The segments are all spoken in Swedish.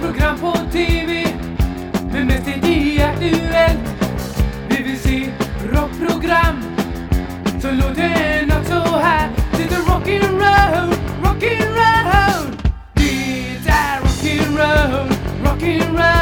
program på TV men mest idéaktuellt. Vi vill se rockprogram som låter nåt så här. Det är rock'n'roll, rock'n'roll. Det är rock'n'roll, rock'n'roll.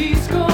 disco.